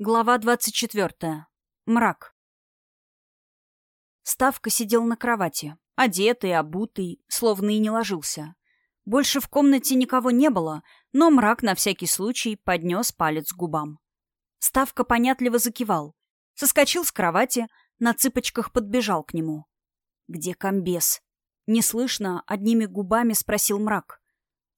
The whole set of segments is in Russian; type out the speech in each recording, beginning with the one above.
Глава 24. Мрак. Ставка сидел на кровати, одетый, обутый, словно и не ложился. Больше в комнате никого не было, но мрак на всякий случай поднес палец к губам. Ставка понятливо закивал. Соскочил с кровати, на цыпочках подбежал к нему. «Где комбез?» Неслышно, одними губами спросил мрак.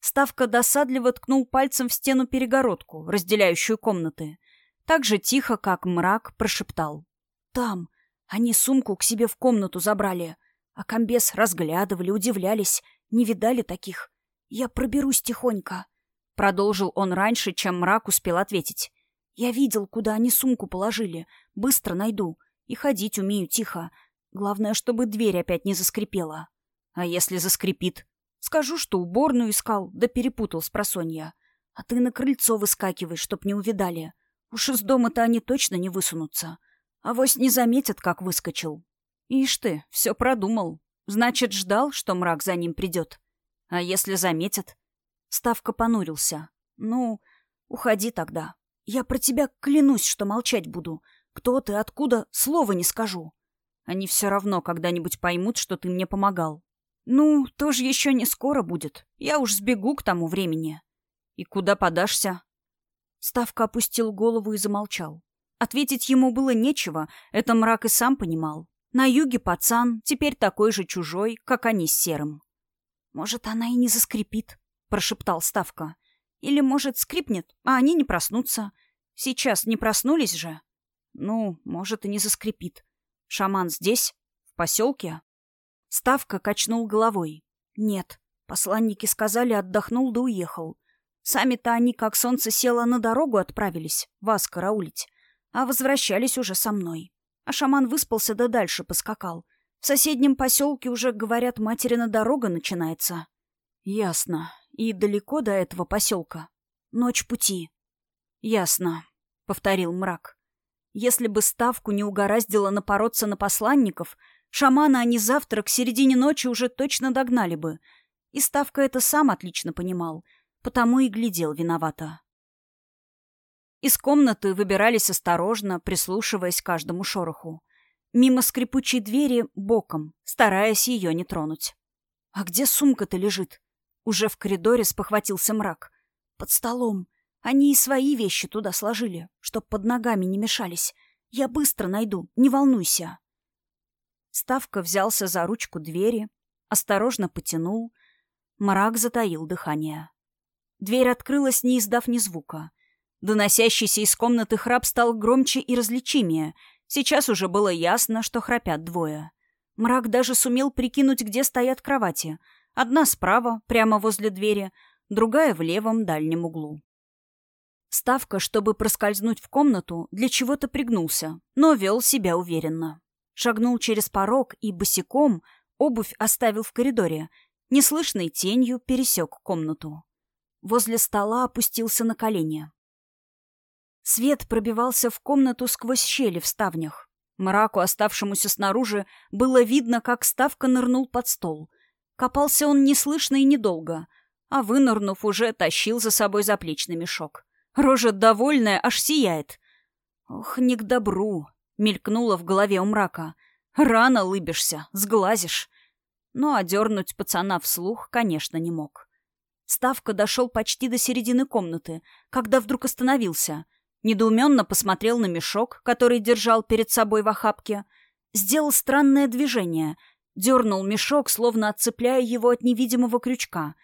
Ставка досадливо ткнул пальцем в стену перегородку, разделяющую комнаты — так же тихо, как мрак, прошептал. «Там. Они сумку к себе в комнату забрали. А комбез разглядывали, удивлялись. Не видали таких. Я проберусь тихонько». Продолжил он раньше, чем мрак успел ответить. «Я видел, куда они сумку положили. Быстро найду. И ходить умею тихо. Главное, чтобы дверь опять не заскрипела. А если заскрипит? Скажу, что уборную искал, да перепутал с просонья. А ты на крыльцо выскакивай, чтоб не увидали. Уж из дома-то они точно не высунутся. А вось не заметят, как выскочил. Ишь ты, все продумал. Значит, ждал, что мрак за ним придет. А если заметят? Ставка понурился. Ну, уходи тогда. Я про тебя клянусь, что молчать буду. Кто ты, откуда, слова не скажу. Они все равно когда-нибудь поймут, что ты мне помогал. Ну, тоже еще не скоро будет. Я уж сбегу к тому времени. И куда подашься? Ставка опустил голову и замолчал. Ответить ему было нечего, это мрак и сам понимал. На юге пацан, теперь такой же чужой, как они с Серым. «Может, она и не заскрипит», — прошептал Ставка. «Или, может, скрипнет, а они не проснутся. Сейчас не проснулись же?» «Ну, может, и не заскрипит. Шаман здесь? В поселке?» Ставка качнул головой. «Нет. Посланники сказали, отдохнул да уехал. Сами-то они, как солнце село, на дорогу отправились, вас караулить. А возвращались уже со мной. А шаман выспался да дальше поскакал. В соседнем поселке уже, говорят, материна дорога начинается. Ясно. И далеко до этого поселка? Ночь пути. Ясно, — повторил мрак. Если бы ставку не угораздило напороться на посланников, шамана они завтра к середине ночи уже точно догнали бы. И ставка это сам отлично понимал — потому и глядел виновато. Из комнаты выбирались осторожно, прислушиваясь к каждому шороху. Мимо скрипучей двери боком, стараясь ее не тронуть. «А где сумка-то лежит?» Уже в коридоре спохватился мрак. «Под столом. Они и свои вещи туда сложили, чтоб под ногами не мешались. Я быстро найду, не волнуйся». Ставка взялся за ручку двери, осторожно потянул. Мрак затаил дыхание. Дверь открылась, не издав ни звука. Доносящийся из комнаты храп стал громче и различимее. Сейчас уже было ясно, что храпят двое. Мрак даже сумел прикинуть, где стоят кровати. Одна справа, прямо возле двери, другая в левом дальнем углу. Ставка, чтобы проскользнуть в комнату, для чего-то пригнулся, но вел себя уверенно. Шагнул через порог и босиком, обувь оставил в коридоре, неслышной тенью пересек комнату возле стола опустился на колени. Свет пробивался в комнату сквозь щели в ставнях. Мраку, оставшемуся снаружи, было видно, как ставка нырнул под стол. Копался он неслышно и недолго, а вынырнув, уже тащил за собой заплечный мешок. Рожа довольная, аж сияет. «Ох, не к добру!» — мелькнуло в голове у мрака. «Рано лыбишься, сглазишь». Но одернуть пацана вслух, конечно, не мог. Ставка дошел почти до середины комнаты, когда вдруг остановился. Недоуменно посмотрел на мешок, который держал перед собой в охапке. Сделал странное движение. Дернул мешок, словно отцепляя его от невидимого крючка.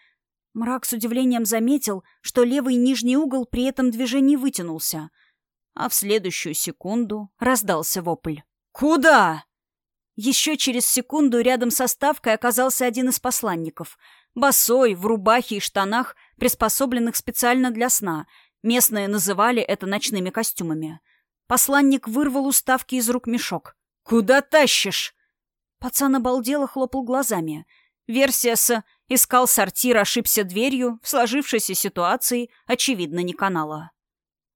Мрак с удивлением заметил, что левый нижний угол при этом движении вытянулся. А в следующую секунду раздался вопль. «Куда?» Еще через секунду рядом со ставкой оказался один из посланников — Босой, в рубахе и штанах, приспособленных специально для сна. Местные называли это ночными костюмами. Посланник вырвал уставки из рук мешок. «Куда тащишь?» Пацан обалдело хлопал глазами. Версия с «искал сортир, ошибся дверью» в сложившейся ситуации, очевидно, не канала.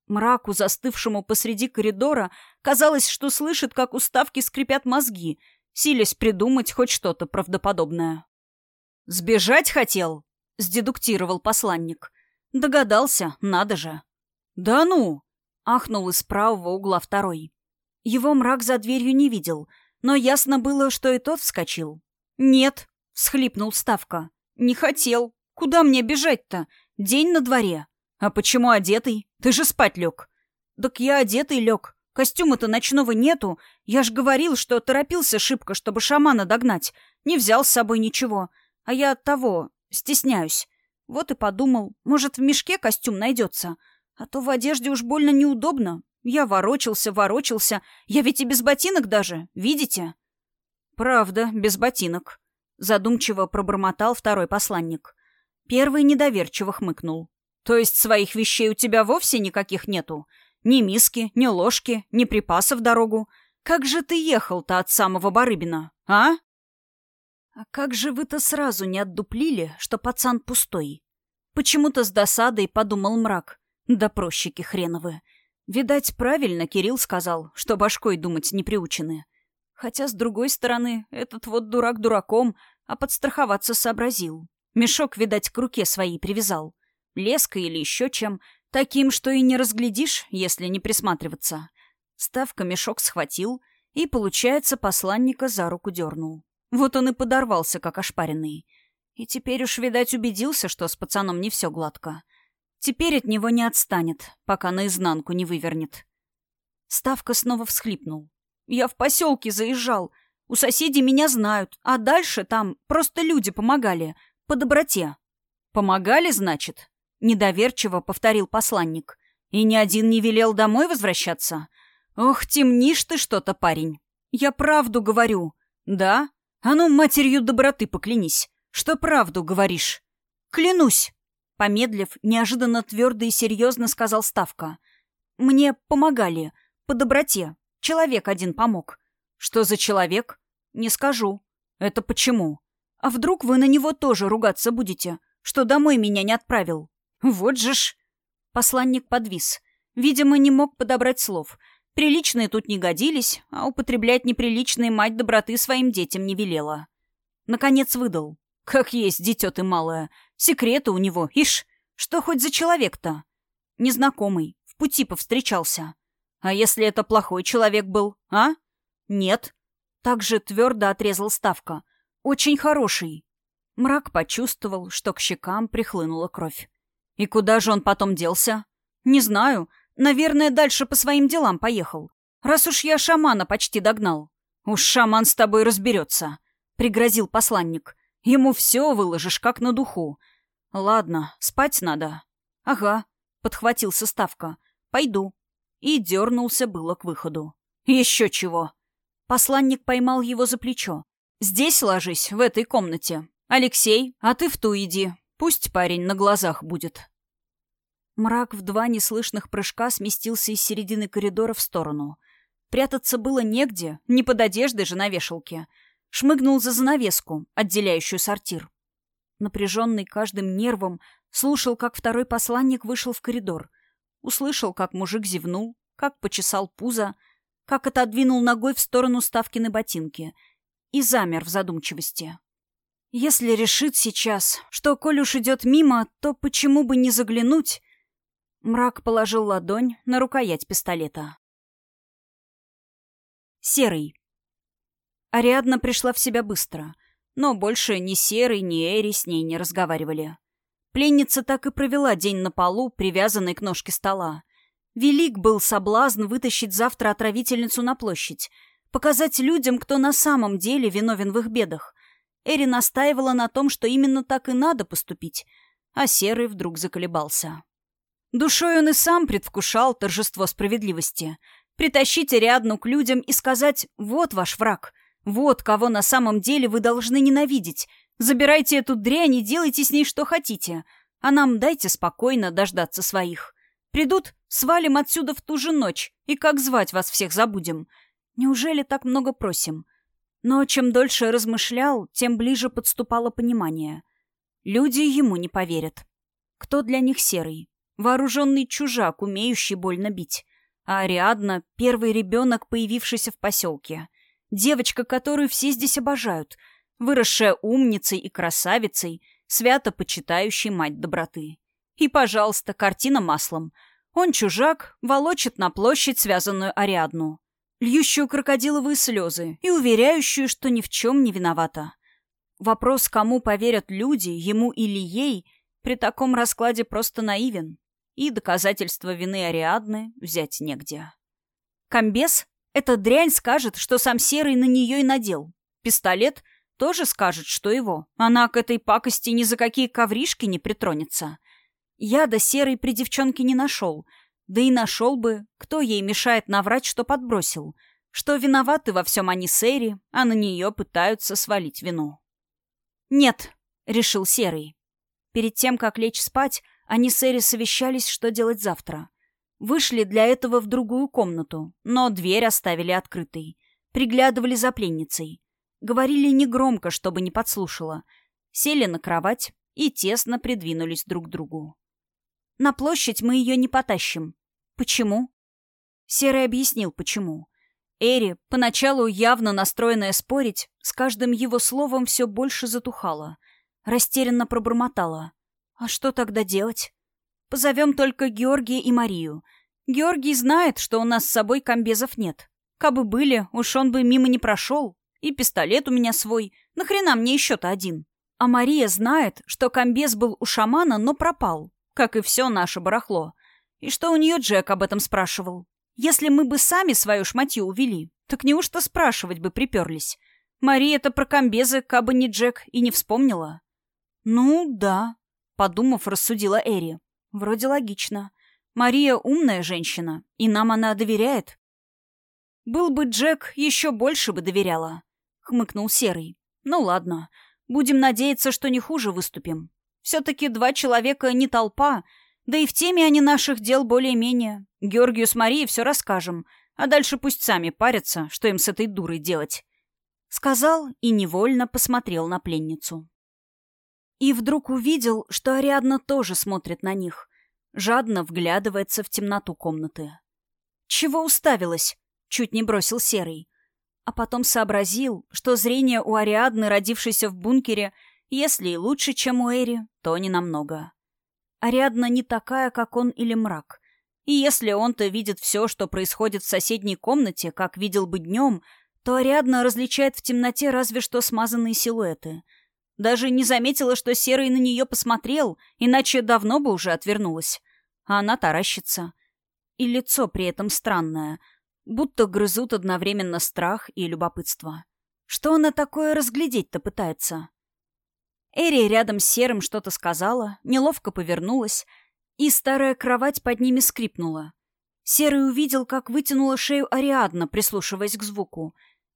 Мраку, застывшему посреди коридора, казалось, что слышит, как уставки скрипят мозги, силясь придумать хоть что-то правдоподобное. «Сбежать хотел?» — сдедуктировал посланник. Догадался, надо же. «Да ну!» — Ахнул из правого угла второй. Его мрак за дверью не видел, но ясно было, что и тот вскочил. «Нет», — всхлипнул Ставка. «Не хотел. Куда мне бежать-то? День на дворе». «А почему одетый? Ты же спать лег». «Так я одетый лег. Костюма-то ночного нету. Я ж говорил, что торопился шибко, чтобы шамана догнать. Не взял с собой ничего. А я от того, стесняюсь. Вот и подумал, может, в мешке костюм найдется. А то в одежде уж больно неудобно. Я ворочался, ворочался. Я ведь и без ботинок даже, видите? Правда, без ботинок. Задумчиво пробормотал второй посланник. Первый недоверчиво хмыкнул. То есть своих вещей у тебя вовсе никаких нету? Ни миски, ни ложки, ни припасов дорогу. Как же ты ехал-то от самого Барыбина, а? А как же вы-то сразу не отдуплили, что пацан пустой? Почему-то с досадой подумал мрак. Да прощики хреновы. Видать, правильно Кирилл сказал, что башкой думать не приучены. Хотя, с другой стороны, этот вот дурак дураком, а подстраховаться сообразил. Мешок, видать, к руке своей привязал. Леской или еще чем, таким, что и не разглядишь, если не присматриваться. Ставка мешок схватил и, получается, посланника за руку дернул. Вот он и подорвался, как ошпаренный. И теперь уж, видать, убедился, что с пацаном не все гладко. Теперь от него не отстанет, пока наизнанку не вывернет. Ставка снова всхлипнул. «Я в поселке заезжал. У соседей меня знают, а дальше там просто люди помогали. По доброте». «Помогали, значит?» — недоверчиво повторил посланник. «И ни один не велел домой возвращаться? Ох, темнишь ты что-то, парень. Я правду говорю. Да? А ну, матерью доброты поклянись, что правду говоришь. Клянусь. Помедлив, неожиданно твердо и серьезно сказал Ставка. Мне помогали. По доброте. Человек один помог. Что за человек? Не скажу. Это почему? А вдруг вы на него тоже ругаться будете, что домой меня не отправил? Вот же ж... Посланник подвис. Видимо, не мог подобрать слов — Приличные тут не годились, а употреблять неприличные мать доброты своим детям не велела. Наконец выдал. Как есть, дитё ты малое. Секреты у него, ишь. Что хоть за человек-то? Незнакомый, в пути повстречался. А если это плохой человек был, а? Нет. Так же твердо отрезал Ставка. Очень хороший. Мрак почувствовал, что к щекам прихлынула кровь. И куда же он потом делся? Не знаю. Наверное, дальше по своим делам поехал. Раз уж я шамана почти догнал. Уж шаман с тобой разберется, — пригрозил посланник. Ему все выложишь, как на духу. Ладно, спать надо. Ага, — подхватил составка. Пойду. И дернулся было к выходу. Еще чего. Посланник поймал его за плечо. Здесь ложись, в этой комнате. Алексей, а ты в ту иди. Пусть парень на глазах будет. Мрак в два неслышных прыжка сместился из середины коридора в сторону. Прятаться было негде, не под одеждой же на вешалке. Шмыгнул за занавеску, отделяющую сортир. Напряженный каждым нервом, слушал, как второй посланник вышел в коридор. Услышал, как мужик зевнул, как почесал пузо, как отодвинул ногой в сторону Ставкины ботинки и замер в задумчивости. Если решит сейчас, что, коль уж идет мимо, то почему бы не заглянуть Мрак положил ладонь на рукоять пистолета. Серый. Ариадна пришла в себя быстро, но больше ни Серый, ни Эри с ней не разговаривали. Пленница так и провела день на полу, привязанной к ножке стола. Велик был соблазн вытащить завтра отравительницу на площадь, показать людям, кто на самом деле виновен в их бедах. Эри настаивала на том, что именно так и надо поступить, а Серый вдруг заколебался. Душой он и сам предвкушал торжество справедливости. Притащить Ариадну к людям и сказать «Вот ваш враг, вот кого на самом деле вы должны ненавидеть. Забирайте эту дрянь и делайте с ней что хотите, а нам дайте спокойно дождаться своих. Придут, свалим отсюда в ту же ночь, и как звать вас всех забудем. Неужели так много просим?» Но чем дольше размышлял, тем ближе подступало понимание. Люди ему не поверят. Кто для них серый? Вооруженный чужак, умеющий больно бить. А Ариадна — первый ребенок, появившийся в поселке. Девочка, которую все здесь обожают. Выросшая умницей и красавицей, свято почитающей мать доброты. И, пожалуйста, картина маслом. Он чужак, волочит на площадь связанную Ариадну, льющую крокодиловые слезы и уверяющую, что ни в чем не виновата. Вопрос, кому поверят люди, ему или ей, при таком раскладе просто наивен. И доказательства вины Ариадны взять негде. Комбес? Эта дрянь скажет, что сам Серый на нее и надел. Пистолет тоже скажет, что его. Она к этой пакости ни за какие ковришки не притронется. Яда Серый при девчонке не нашел. Да и нашел бы, кто ей мешает наврать, что подбросил. Что виноваты во всем они Сэри, а на нее пытаются свалить вину. «Нет», — решил Серый. Перед тем, как лечь спать, они с Эри совещались, что делать завтра. Вышли для этого в другую комнату, но дверь оставили открытой. Приглядывали за пленницей. Говорили негромко, чтобы не подслушала. Сели на кровать и тесно придвинулись друг к другу. На площадь мы ее не потащим. Почему? Серый объяснил, почему. Эри, поначалу явно настроенная спорить, с каждым его словом все больше затухала. Растерянно пробормотала. «А что тогда делать?» «Позовем только Георгия и Марию. Георгий знает, что у нас с собой комбезов нет. Кабы были, уж он бы мимо не прошел. И пистолет у меня свой. Нахрена мне еще-то один?» А Мария знает, что комбез был у шамана, но пропал как и все наше барахло. И что у нее Джек об этом спрашивал. Если мы бы сами свою шматью увели, так неужто спрашивать бы приперлись? Мария-то про комбезы, кабы не Джек, и не вспомнила. Ну, да, подумав, рассудила Эри. Вроде логично. Мария умная женщина, и нам она доверяет. Был бы Джек, еще больше бы доверяла, хмыкнул Серый. Ну ладно, будем надеяться, что не хуже выступим. Все-таки два человека не толпа, да и в теме они наших дел более-менее. Георгию с Марией все расскажем, а дальше пусть сами парятся, что им с этой дурой делать. Сказал и невольно посмотрел на пленницу. И вдруг увидел, что Ариадна тоже смотрит на них, жадно вглядывается в темноту комнаты. «Чего уставилась?» — чуть не бросил Серый. А потом сообразил, что зрение у Ариадны, родившейся в бункере, если и лучше, чем у Эри, то не намного. Ариадна не такая, как он или мрак. И если он-то видит все, что происходит в соседней комнате, как видел бы днем, то Ариадна различает в темноте разве что смазанные силуэты. Даже не заметила, что Серый на нее посмотрел, иначе давно бы уже отвернулась. А она таращится. И лицо при этом странное, будто грызут одновременно страх и любопытство. Что она такое разглядеть-то пытается? Эри рядом с Серым что-то сказала, неловко повернулась, и старая кровать под ними скрипнула. Серый увидел, как вытянула шею Ариадна, прислушиваясь к звуку.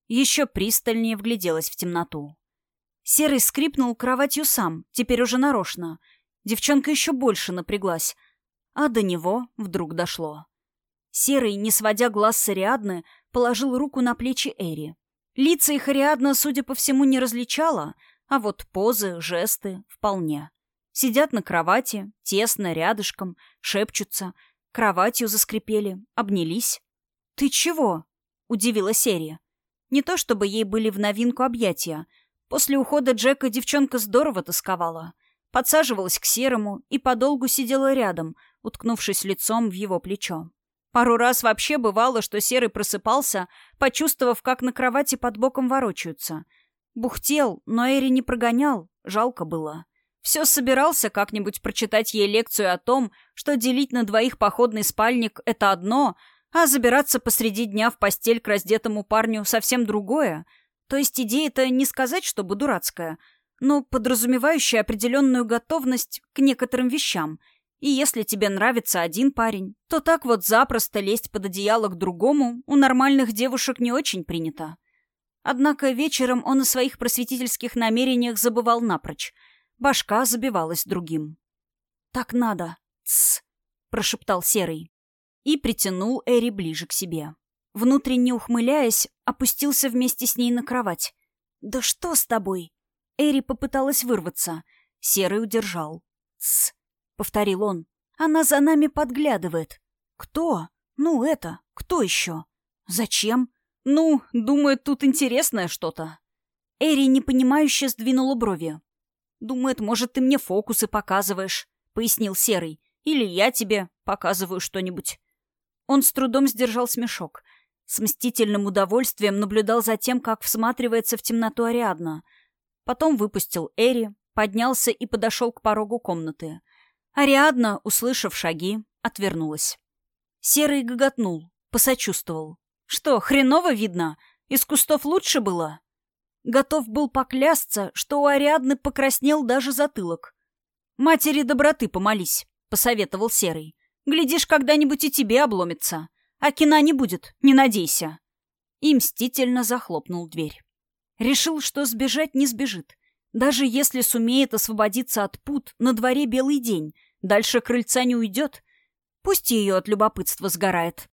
Еще пристальнее вгляделась в темноту. Серый скрипнул кроватью сам, теперь уже нарочно. Девчонка еще больше напряглась. А до него вдруг дошло. Серый, не сводя глаз с Ариадны, положил руку на плечи Эри. Лица их Ариадна, судя по всему, не различала — а вот позы, жесты вполне. Сидят на кровати, тесно, рядышком, шепчутся, кроватью заскрипели, обнялись. «Ты чего?» — удивила серия. Не то чтобы ей были в новинку объятия. После ухода Джека девчонка здорово тосковала. Подсаживалась к Серому и подолгу сидела рядом, уткнувшись лицом в его плечо. Пару раз вообще бывало, что Серый просыпался, почувствовав, как на кровати под боком ворочаются — Бухтел, но Эри не прогонял, жалко было. Все собирался как-нибудь прочитать ей лекцию о том, что делить на двоих походный спальник — это одно, а забираться посреди дня в постель к раздетому парню совсем другое. То есть идея-то не сказать, чтобы дурацкая, но подразумевающая определенную готовность к некоторым вещам. И если тебе нравится один парень, то так вот запросто лезть под одеяло к другому у нормальных девушек не очень принято. Однако вечером он о своих просветительских намерениях забывал напрочь. Башка забивалась другим. «Так надо!» «Тсс!» — прошептал Серый. И притянул Эри ближе к себе. Внутренне ухмыляясь, опустился вместе с ней на кровать. «Да что с тобой?» Эри попыталась вырваться. Серый удержал. «Тсс!» — повторил он. «Она за нами подглядывает». «Кто? Ну, это. Кто еще?» «Зачем?» «Ну, думаю, тут интересное что-то». Эри непонимающе сдвинула брови. «Думает, может, ты мне фокусы показываешь», — пояснил Серый. Или я тебе показываю что-нибудь». Он с трудом сдержал смешок. С мстительным удовольствием наблюдал за тем, как всматривается в темноту Ариадна. Потом выпустил Эри, поднялся и подошел к порогу комнаты. Ариадна, услышав шаги, отвернулась. Серый гоготнул, посочувствовал. «Что, хреново видно? Из кустов лучше было?» Готов был поклясться, что у Ариадны покраснел даже затылок. «Матери доброты помолись», — посоветовал Серый. «Глядишь, когда-нибудь и тебе обломится. А кино не будет, не надейся». И мстительно захлопнул дверь. Решил, что сбежать не сбежит. Даже если сумеет освободиться от пут, на дворе белый день, дальше крыльца не уйдет. Пусть ее от любопытства сгорает.